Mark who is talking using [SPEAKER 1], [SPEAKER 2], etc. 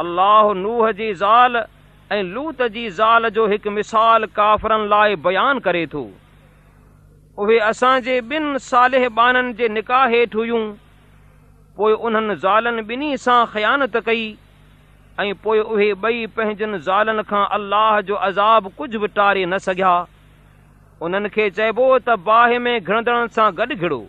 [SPEAKER 1] अलाह नूह जी ज़ाल ऐं लूत जी ज़ाल जो हिकु मिसाल काफ़रनि लाइ बयानु करे थो उहे असांजे ॿिनि साले बाननि जे निकाह हेठि हुयूं पोइ उन्हनि ज़ालनि ॿिन्ही सां ख़यानत कई ऐं पोइ उहे ॿई पंहिंजनि ज़ालनि खां अल्लाह जो अज़ाब कुझु बि टारे न सघिया उन्हनि खे चइबो त बाहि में घिणंदड़नि सां गॾु घिड़ो